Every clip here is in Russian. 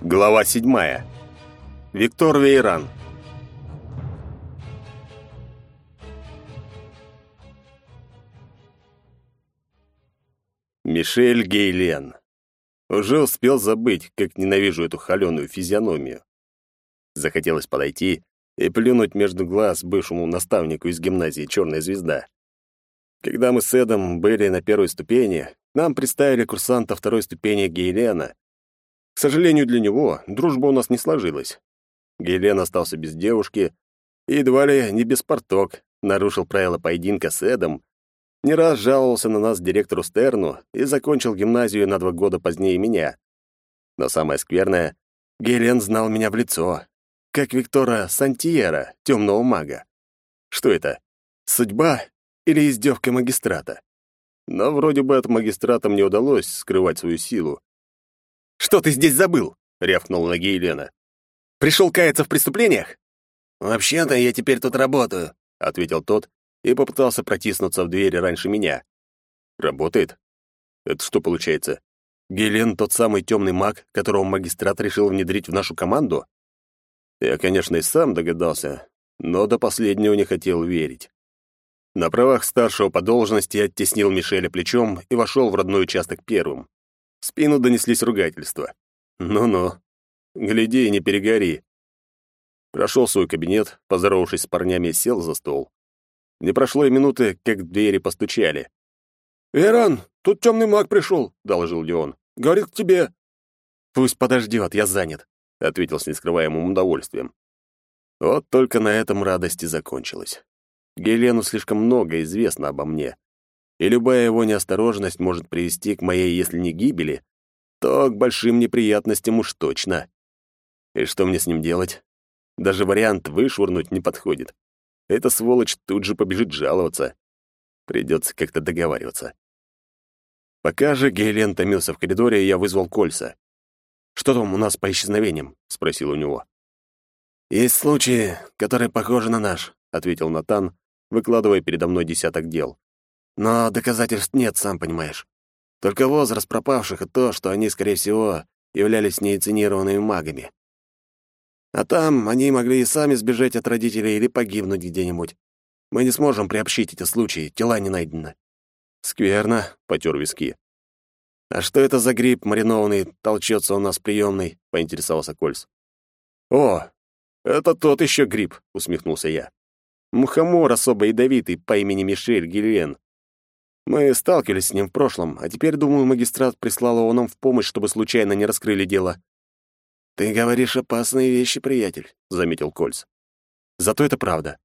Глава седьмая. Виктор Вейран. Мишель Гейлен. Уже успел забыть, как ненавижу эту холеную физиономию. Захотелось подойти и плюнуть между глаз бывшему наставнику из гимназии «Черная звезда». Когда мы с Эдом были на первой ступени, нам представили курсанта второй ступени Гейлена. К сожалению для него, дружба у нас не сложилась. Гейлен остался без девушки и едва ли не без порток, нарушил правила поединка с Эдом, не раз жаловался на нас директору Стерну и закончил гимназию на два года позднее меня. Но самое скверное, Гелен знал меня в лицо, как Виктора Сантьера, темного мага. Что это? Судьба или издевка магистрата? Но вроде бы от магистрата мне удалось скрывать свою силу. «Что ты здесь забыл?» — рявкнула на Гейлена. «Пришел каяться в преступлениях?» «Вообще-то я теперь тут работаю», — ответил тот и попытался протиснуться в дверь раньше меня. Работает? Это что получается? Гелен тот самый темный маг, которого магистрат решил внедрить в нашу команду? Я, конечно, и сам догадался, но до последнего не хотел верить. На правах старшего по должности оттеснил Мишеля плечом и вошел в родной участок первым. В спину донеслись ругательства. Ну-ну, гляди и не перегори. Прошел свой кабинет, поздоровавшись с парнями, сел за стол. Не прошло и минуты, как двери постучали. «Иран, тут темный маг пришел», — доложил Леон. «Говорит к тебе». «Пусть подождет, я занят», — ответил с нескрываемым удовольствием. Вот только на этом радость и закончилась. Гелену слишком много известно обо мне, и любая его неосторожность может привести к моей, если не гибели, то к большим неприятностям уж точно. И что мне с ним делать? Даже вариант вышвырнуть не подходит. Эта сволочь тут же побежит жаловаться. Придется как-то договариваться. Пока же Гейлен томился в коридоре, я вызвал Кольца. «Что там у нас по исчезновениям?» — спросил у него. «Есть случаи, которые похожи на наш», — ответил Натан, выкладывая передо мной десяток дел. «Но доказательств нет, сам понимаешь. Только возраст пропавших и то, что они, скорее всего, являлись неинициированными магами. А там они могли и сами сбежать от родителей или погибнуть где-нибудь. Мы не сможем приобщить эти случаи, тела не найдены». «Скверно», — потер виски. «А что это за гриб маринованный толчется у нас приемный?» — поинтересовался Кольц. «О, это тот еще гриб», — усмехнулся я. «Мухомор особо ядовитый по имени Мишель Гильен. Мы сталкивались с ним в прошлом, а теперь, думаю, магистрат прислал его нам в помощь, чтобы случайно не раскрыли дело. «Ты говоришь опасные вещи, приятель», — заметил Кольц. «Зато это правда.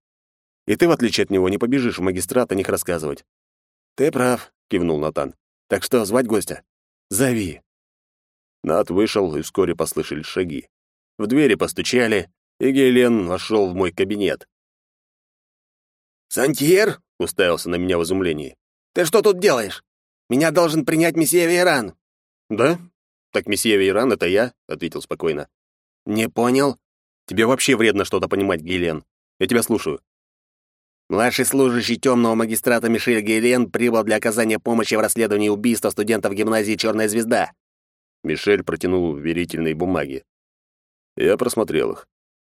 И ты, в отличие от него, не побежишь в магистрат о них рассказывать». «Ты прав», — кивнул Натан. «Так что, звать гостя?» «Зови». Нат вышел, и вскоре послышались шаги. В двери постучали, и Гелен вошел в мой кабинет. «Сантьер?» — уставился на меня в изумлении. «Ты что тут делаешь? Меня должен принять месье Вейран». «Да? «Так месье Вейран — это я», — ответил спокойно. «Не понял?» «Тебе вообще вредно что-то понимать, Гейлен. Я тебя слушаю». Младший служащий темного магистрата Мишель Гейлен прибыл для оказания помощи в расследовании убийства студентов гимназии «Черная звезда». Мишель протянул верительные бумаги. Я просмотрел их.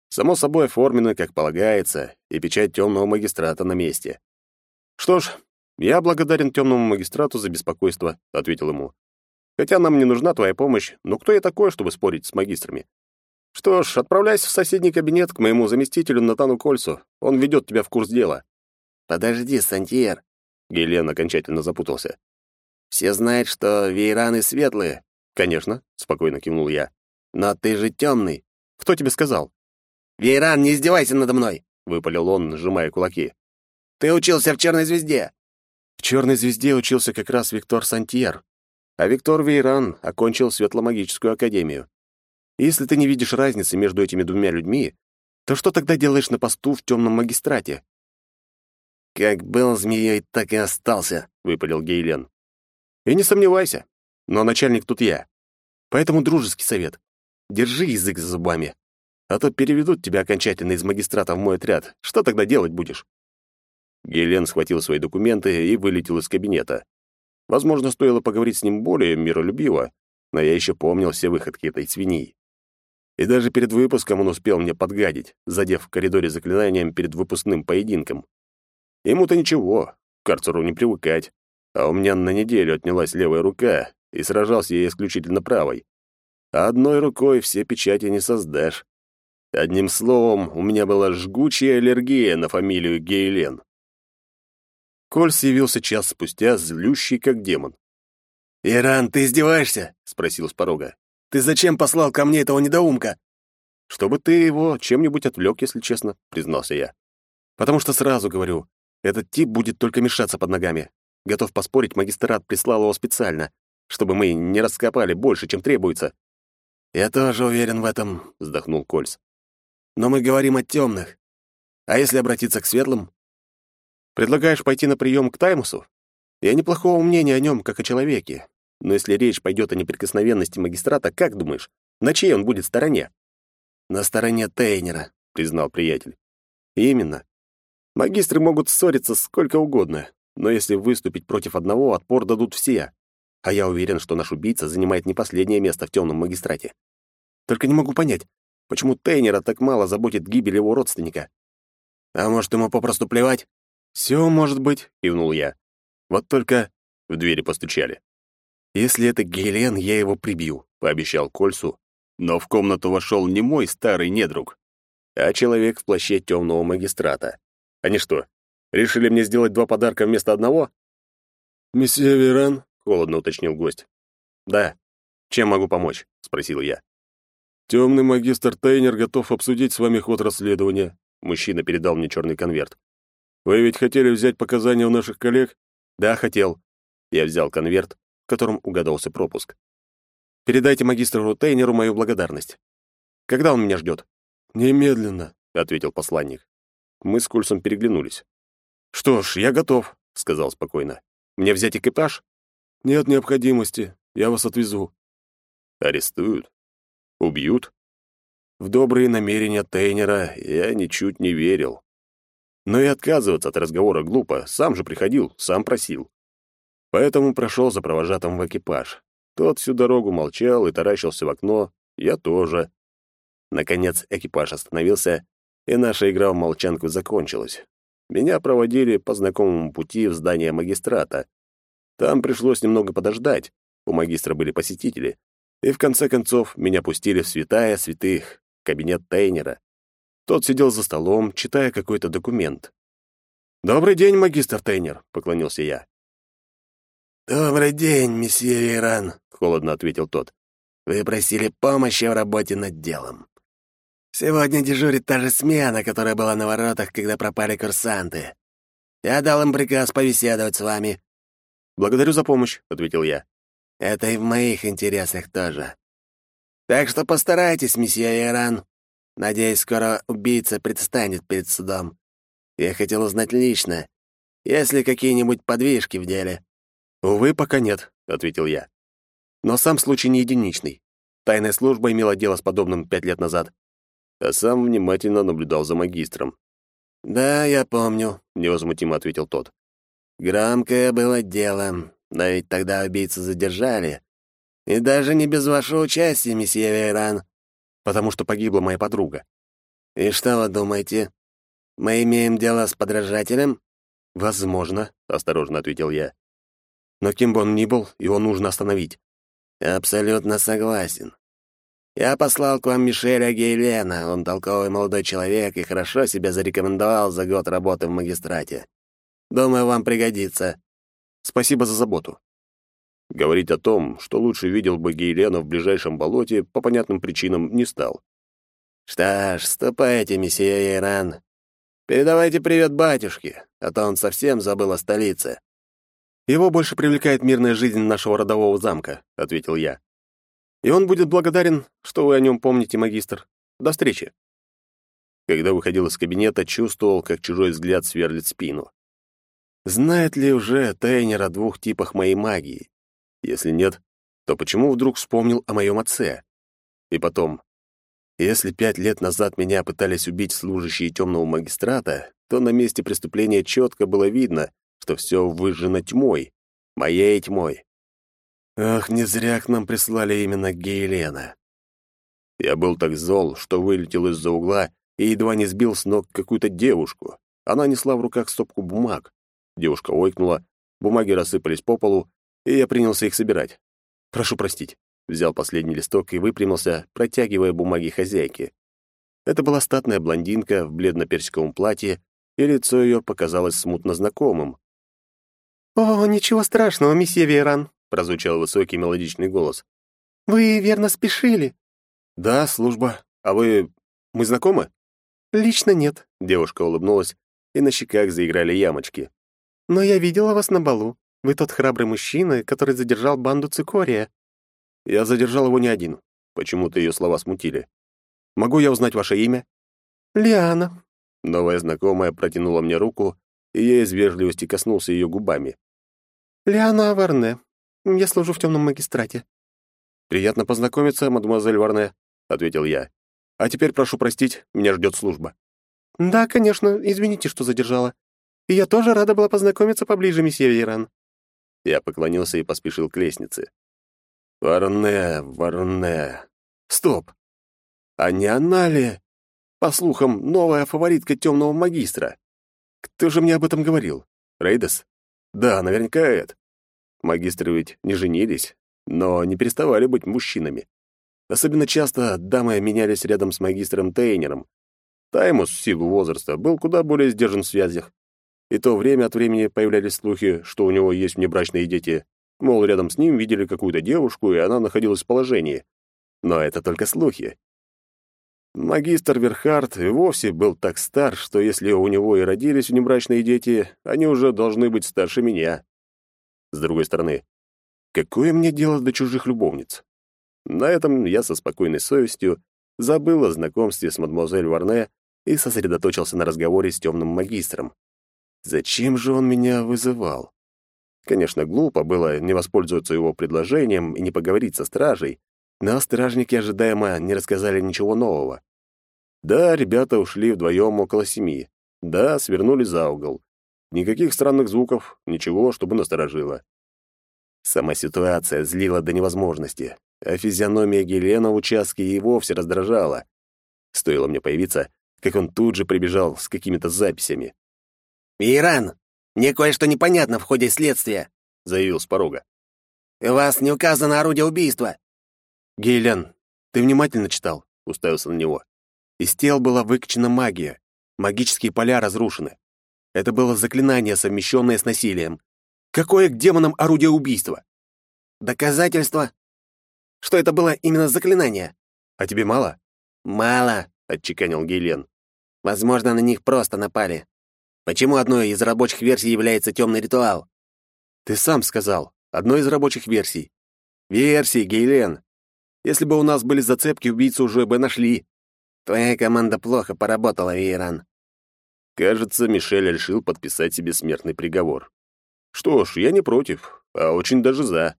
Само собой оформлено, как полагается, и печать темного магистрата на месте. «Что ж, я благодарен темному магистрату за беспокойство», — ответил ему. Хотя нам не нужна твоя помощь, но кто я такой, чтобы спорить с магистрами? Что ж, отправляйся в соседний кабинет к моему заместителю Натану Кольцу. Он ведет тебя в курс дела». «Подожди, Сантьер». Гелен окончательно запутался. «Все знают, что вейраны светлые». «Конечно», — спокойно кивнул я. «Но ты же темный». «Кто тебе сказал?» «Вейран, не издевайся надо мной!» — выпалил он, сжимая кулаки. «Ты учился в Черной звезде!» В Черной звезде учился как раз Виктор Сантьер, а Виктор Вейран окончил Светломагическую академию. Если ты не видишь разницы между этими двумя людьми, то что тогда делаешь на посту в темном магистрате?» «Как был змеей, так и остался», — выпалил Гейлен. «И не сомневайся, но начальник тут я. Поэтому дружеский совет. Держи язык за зубами, а то переведут тебя окончательно из магистрата в мой отряд. Что тогда делать будешь?» Гейлен схватил свои документы и вылетел из кабинета. Возможно, стоило поговорить с ним более миролюбиво, но я еще помнил все выходки этой свиньи. И даже перед выпуском он успел мне подгадить, задев в коридоре заклинанием перед выпускным поединком. Ему-то ничего, к карцеру не привыкать. А у меня на неделю отнялась левая рука, и сражался я исключительно правой. А одной рукой все печати не создашь. Одним словом, у меня была жгучая аллергия на фамилию Гейлен. Кольс явился час спустя, злющий как демон. «Иран, ты издеваешься?» — спросил с порога. «Ты зачем послал ко мне этого недоумка?» «Чтобы ты его чем-нибудь отвлек, если честно», — признался я. «Потому что сразу говорю, этот тип будет только мешаться под ногами. Готов поспорить, магистрат прислал его специально, чтобы мы не раскопали больше, чем требуется». «Я тоже уверен в этом», — вздохнул Кольс. «Но мы говорим о темных. А если обратиться к светлым?» «Предлагаешь пойти на прием к Таймусу? Я неплохого мнения о нем, как о человеке. Но если речь пойдет о неприкосновенности магистрата, как думаешь, на чьей он будет стороне?» «На стороне Тейнера», — признал приятель. «Именно. Магистры могут ссориться сколько угодно, но если выступить против одного, отпор дадут все. А я уверен, что наш убийца занимает не последнее место в темном магистрате. Только не могу понять, почему Тейнера так мало заботит гибель его родственника. А может, ему попросту плевать? Все может быть, кивнул я. Вот только в двери постучали. Если это Гелен, я его прибью, пообещал Кольсу. Но в комнату вошел не мой старый недруг, а человек в плаще темного магистрата. Они что, решили мне сделать два подарка вместо одного? «Месье Веран?» — холодно уточнил гость. «Да. Чем могу помочь?» — спросил я. «Темный магистр Тейнер готов обсудить с вами ход расследования». Мужчина передал мне черный конверт. «Вы ведь хотели взять показания у наших коллег?» «Да, хотел». Я взял конверт, в котором угадался пропуск. «Передайте магистру Тейнеру мою благодарность. Когда он меня ждет?» «Немедленно», — ответил посланник. Мы с Кульсом переглянулись. «Что ж, я готов», — сказал спокойно. «Мне взять экипаж?» «Нет необходимости. Я вас отвезу». «Арестуют? Убьют?» В добрые намерения Тейнера я ничуть не верил. Но и отказываться от разговора глупо. Сам же приходил, сам просил. Поэтому прошел за провожатым в экипаж. Тот всю дорогу молчал и таращился в окно. Я тоже. Наконец экипаж остановился, и наша игра в молчанку закончилась. Меня проводили по знакомому пути в здание магистрата. Там пришлось немного подождать, у магистра были посетители, и в конце концов меня пустили в святая святых, кабинет Тейнера. Тот сидел за столом, читая какой-то документ. «Добрый день, магистр Тейнер», — поклонился я. «Добрый день, месье Иран», — холодно ответил тот. «Вы просили помощи в работе над делом. Сегодня дежурит та же смена, которая была на воротах, когда пропали курсанты. Я дал им приказ побеседовать с вами». «Благодарю за помощь», — ответил я. «Это и в моих интересах тоже. Так что постарайтесь, месье Иран. Надеюсь, скоро убийца предстанет перед судом. Я хотел узнать лично, есть ли какие-нибудь подвижки в деле». «Увы, пока нет», — ответил я. «Но сам случай не единичный. Тайная служба имела дело с подобным пять лет назад а сам внимательно наблюдал за магистром. «Да, я помню», — невозмутимо ответил тот. «Громкое было дело, но ведь тогда убийцу задержали. И даже не без вашего участия, месье Вейран». «Потому что погибла моя подруга». «И что вы думаете? Мы имеем дело с подражателем?» «Возможно», — осторожно ответил я. «Но кем бы он ни был, его нужно остановить». «Абсолютно согласен. Я послал к вам Мишеля Гейлена. Он толковый молодой человек и хорошо себя зарекомендовал за год работы в магистрате. Думаю, вам пригодится. Спасибо за заботу. Говорить о том, что лучше видел бы Гейлена в ближайшем болоте, по понятным причинам не стал. Что ж, ступайте, месье Иран. Передавайте привет батюшке, а то он совсем забыл о столице. Его больше привлекает мирная жизнь нашего родового замка, ответил я. И он будет благодарен, что вы о нем помните, магистр. До встречи. Когда выходил из кабинета, чувствовал, как чужой взгляд сверлит спину. Знает ли уже Тейнер о двух типах моей магии? Если нет, то почему вдруг вспомнил о моем отце? И потом, если пять лет назад меня пытались убить служащие темного магистрата, то на месте преступления четко было видно, что все выжжено тьмой, моей тьмой. Ах, не зря к нам прислали именно Гейлена. Я был так зол, что вылетел из-за угла и едва не сбил с ног какую-то девушку. Она несла в руках стопку бумаг. Девушка ойкнула, бумаги рассыпались по полу, и я принялся их собирать. «Прошу простить». Взял последний листок и выпрямился, протягивая бумаги хозяйке. Это была статная блондинка в бледно-персиковом платье, и лицо ее показалось смутно знакомым. «О, ничего страшного, месье Вейран», — прозвучал высокий мелодичный голос. «Вы верно спешили?» «Да, служба. А вы... мы знакомы?» «Лично нет», — девушка улыбнулась, и на щеках заиграли ямочки. «Но я видела вас на балу. Вы тот храбрый мужчина, который задержал банду Цикория». «Я задержал его не один». Почему-то ее слова смутили. «Могу я узнать ваше имя?» «Лиана». Новая знакомая протянула мне руку, и я из вежливости коснулся ее губами. «Лиана Варне. Я служу в темном магистрате». «Приятно познакомиться, мадемуазель Варне», — ответил я. «А теперь прошу простить, меня ждет служба». «Да, конечно, извините, что задержала. И я тоже рада была познакомиться поближе, месье Вейран». Я поклонился и поспешил к лестнице. «Варне, Варне. Стоп! А не она ли, по слухам, новая фаворитка темного магистра? Кто же мне об этом говорил? Рейдес? Да, наверняка Эд. Магистры ведь не женились, но не переставали быть мужчинами. Особенно часто дамы менялись рядом с магистром Тейнером. Таймус, в силу возраста, был куда более сдержан в связях. И то время от времени появлялись слухи, что у него есть внебрачные дети. Мол, рядом с ним видели какую-то девушку, и она находилась в положении. Но это только слухи. Магистр Верхард и вовсе был так стар, что если у него и родились внебрачные дети, они уже должны быть старше меня. С другой стороны, какое мне дело до чужих любовниц? На этом я со спокойной совестью забыл о знакомстве с мадемуазель Варне и сосредоточился на разговоре с темным магистром. Зачем же он меня вызывал? Конечно, глупо было не воспользоваться его предложением и не поговорить со стражей, но стражники ожидаемо не рассказали ничего нового. Да, ребята ушли вдвоем около семи. Да, свернули за угол. Никаких странных звуков, ничего, чтобы насторожило. Сама ситуация злила до невозможности, а физиономия Гелена в участке и вовсе раздражала. Стоило мне появиться, как он тут же прибежал с какими-то записями. «Иран, мне кое-что непонятно в ходе следствия», — заявил с порога. «У вас не указано орудие убийства». «Гейлен, ты внимательно читал?» — уставился на него. Из тел была выкачана магия. Магические поля разрушены. Это было заклинание, совмещенное с насилием. Какое к демонам орудие убийства? Доказательства, что это было именно заклинание. А тебе мало? Мало, отчеканил Гейлен. Возможно, на них просто напали. Почему одной из рабочих версий является темный ритуал? Ты сам сказал. Одной из рабочих версий. Версии, Гейлен. Если бы у нас были зацепки, убийцу уже бы нашли. Твоя команда плохо поработала, Вейран. Кажется, Мишель решил подписать себе смертный приговор. Что ж, я не против, а очень даже за.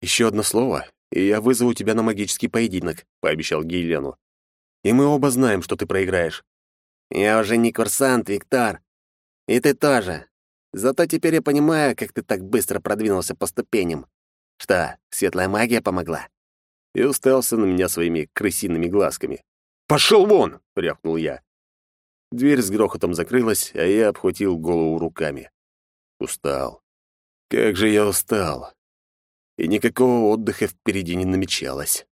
Еще одно слово, и я вызову тебя на магический поединок, пообещал Гейлену. И мы оба знаем, что ты проиграешь. Я уже не курсант, Виктор. И ты тоже. Зато теперь я понимаю, как ты так быстро продвинулся по ступеням. Что, светлая магия помогла?» И уставился на меня своими крысиными глазками. «Пошел вон!» — рявкнул я. Дверь с грохотом закрылась, а я обхватил голову руками. Устал. Как же я устал. И никакого отдыха впереди не намечалось.